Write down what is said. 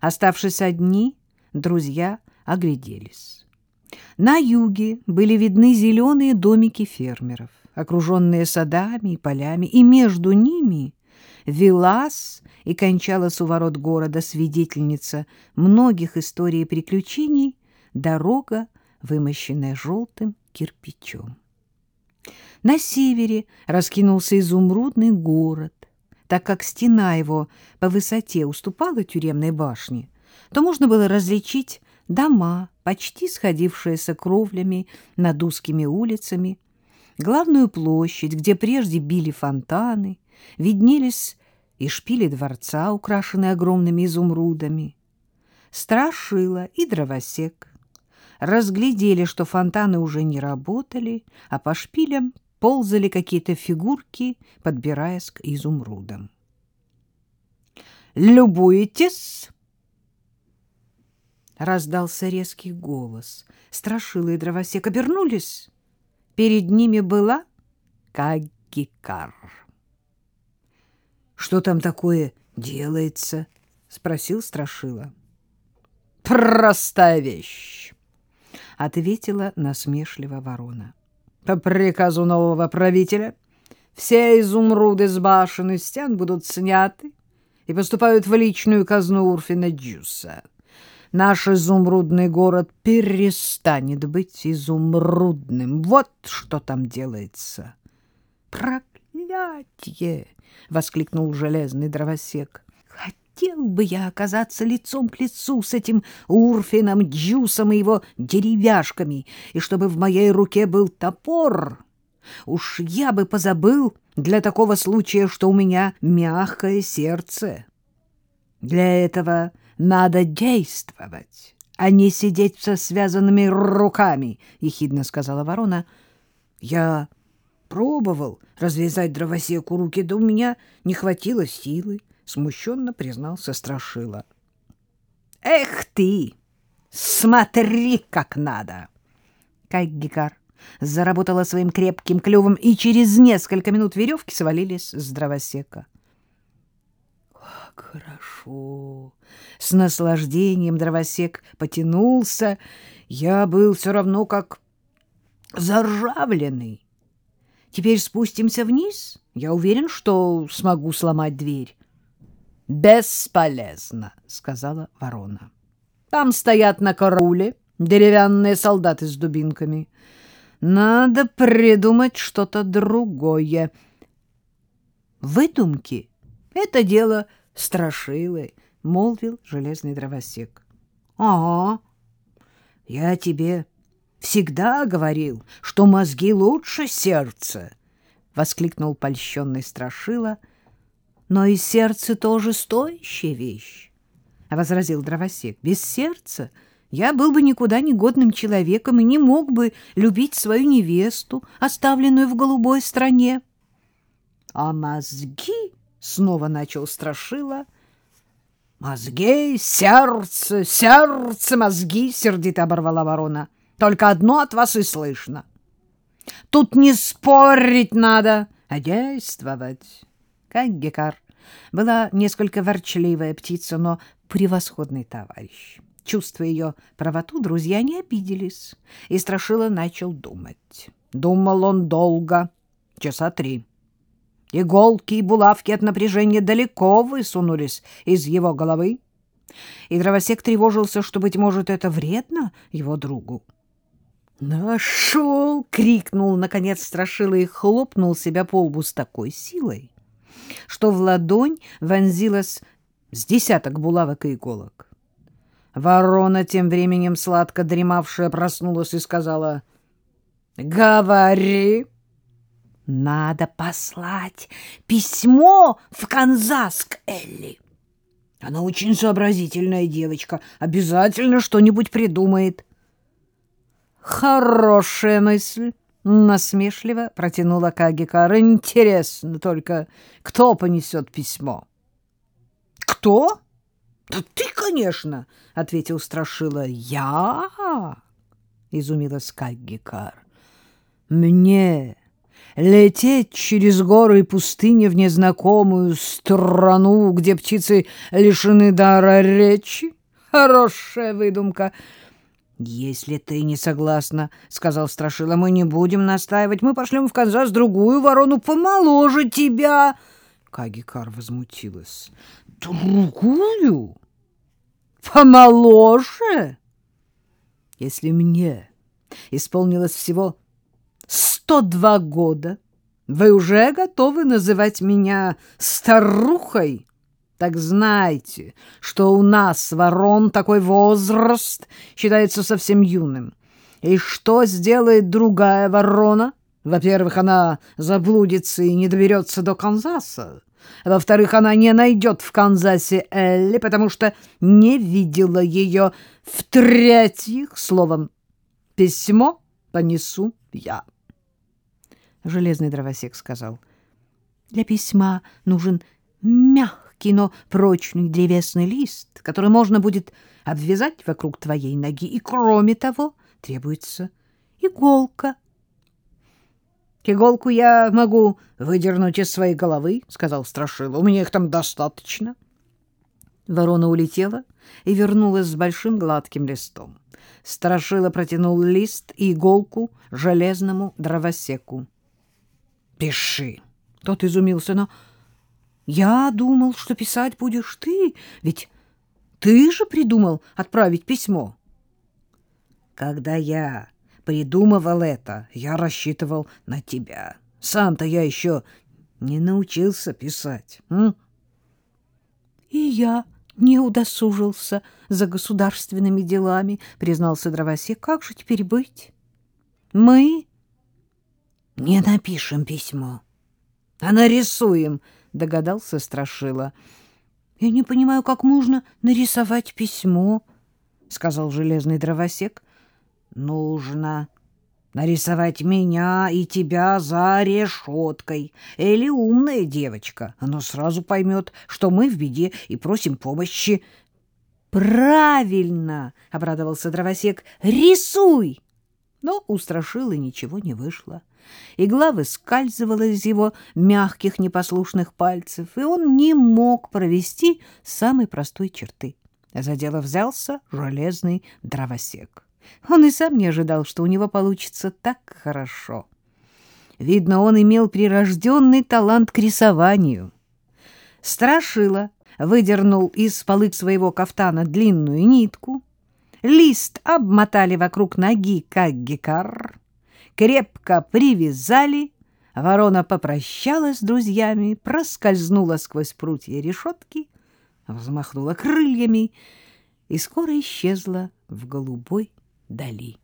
Оставшись одни, друзья огляделись. На юге были видны зеленые домики фермеров, окруженные садами и полями, и между ними велась и кончалась у ворот города свидетельница многих историй и приключений дорога, вымощенная желтым кирпичом. На севере раскинулся изумрудный город. Так как стена его по высоте уступала тюремной башне, то можно было различить дома, почти сходившиеся кровлями над узкими улицами, главную площадь, где прежде били фонтаны, виднелись и шпили дворца, украшенные огромными изумрудами. Страшила и дровосек разглядели, что фонтаны уже не работали, а по шпилям ползали какие-то фигурки, подбираясь к изумрудам. «Любуетесь?» Раздался резкий голос. Страшила и дровосек обернулись. Перед ними была Кагикар. «Что там такое делается?» — спросил Страшила. «Простая вещь!» — ответила насмешливо ворона. «По приказу нового правителя все изумруды с башен и стен будут сняты и поступают в личную казну Урфина Джуса» наш изумрудный город перестанет быть изумрудным. Вот что там делается. Проклятье! воскликнул железный дровосек. Хотел бы я оказаться лицом к лицу с этим Урфином Джусом и его деревяшками, и чтобы в моей руке был топор. Уж я бы позабыл для такого случая, что у меня мягкое сердце. Для этого надо действовать, а не сидеть со связанными руками, — ехидно сказала ворона. — Я пробовал развязать дровосеку руки, да у меня не хватило силы, — смущенно признался Страшила. — Эх ты! Смотри, как надо! Кайгикар заработала своим крепким клювом, и через несколько минут веревки свалились с дровосека. — хорошо. С наслаждением дровосек потянулся. Я был все равно как заржавленный. Теперь спустимся вниз. Я уверен, что смогу сломать дверь. «Бесполезно», — сказала ворона. «Там стоят на карауле деревянные солдаты с дубинками. Надо придумать что-то другое». Выдумки — это дело страшилы, — молвил железный дровосек. — Ага, я тебе всегда говорил, что мозги лучше сердца, — воскликнул польщенный страшила. — Но и сердце тоже стоящая вещь, — возразил дровосек. — Без сердца я был бы никуда не годным человеком и не мог бы любить свою невесту, оставленную в голубой стране. — А мозги Снова начал Страшила. «Мозги, сердце, сердце, мозги!» — сердито оборвала ворона. «Только одно от вас и слышно. Тут не спорить надо, а действовать». Как Гекар была несколько ворчливая птица, но превосходный товарищ. Чувствуя ее правоту, друзья не обиделись, и Страшила начал думать. Думал он долго, часа три. Иголки и булавки от напряжения далеко высунулись из его головы. И дровосек тревожился, что, быть может, это вредно его другу. «Нашел!» — крикнул, наконец, страшила и хлопнул себя по лбу с такой силой, что в ладонь вонзилась с десяток булавок и иголок. Ворона, тем временем сладко дремавшая, проснулась и сказала «Говори!» Надо послать письмо в Канзас к Элли. Она очень сообразительная девочка, обязательно что-нибудь придумает. Хорошая мысль, насмешливо протянула Кагикар. Интересно только, кто понесет письмо? Кто? Да ты, конечно, ответил Страшила. Я? изумилась Кагикар. Мне лететь через горы и пустыни в незнакомую страну, где птицы лишены дара речи? Хорошая выдумка. «Если ты не согласна, — сказал Страшила, — мы не будем настаивать. Мы пошлем в Канзас другую ворону помоложе тебя». Кагикар возмутилась. «Другую? Помоложе? Если мне исполнилось всего сто два года, вы уже готовы называть меня старухой?» Так знайте, что у нас, ворон, такой возраст считается совсем юным. И что сделает другая ворона? Во-первых, она заблудится и не доберется до Канзаса. Во-вторых, она не найдет в Канзасе Элли, потому что не видела ее. В-третьих, словом, письмо понесу я. Железный дровосек сказал, для письма нужен мягкий, кино прочный древесный лист, который можно будет обвязать вокруг твоей ноги, и, кроме того, требуется иголка. — Иголку я могу выдернуть из своей головы, — сказал Страшила. — У меня их там достаточно. Ворона улетела и вернулась с большим гладким листом. Страшила протянул лист и иголку железному дровосеку. — Пиши. Тот изумился, но я думал, что писать будешь ты, ведь ты же придумал отправить письмо. Когда я придумывал это, я рассчитывал на тебя. Сам-то я еще не научился писать. М? И я не удосужился за государственными делами, признался дровосек. Как же теперь быть? Мы не напишем письмо, а нарисуем — догадался Страшила. — Я не понимаю, как можно нарисовать письмо, — сказал железный дровосек. — Нужно нарисовать меня и тебя за решеткой. Или умная девочка, она сразу поймет, что мы в беде и просим помощи. — Правильно! — обрадовался дровосек. — Рисуй! Но у Страшилы ничего не вышло. Игла выскальзывала из его мягких непослушных пальцев, и он не мог провести самой простой черты. За дело взялся железный дровосек. Он и сам не ожидал, что у него получится так хорошо. Видно, он имел прирожденный талант к рисованию. Страшила выдернул из полы своего кафтана длинную нитку, лист обмотали вокруг ноги, как гекар, крепко привязали, ворона попрощалась с друзьями, проскользнула сквозь прутья решетки, взмахнула крыльями и скоро исчезла в голубой дали.